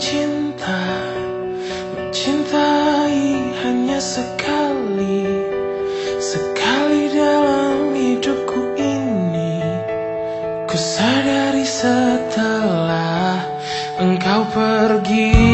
cinta Mencintai hanya sekali Sekali dalam hidupku ini. Ku sadari setelah engkau pergi.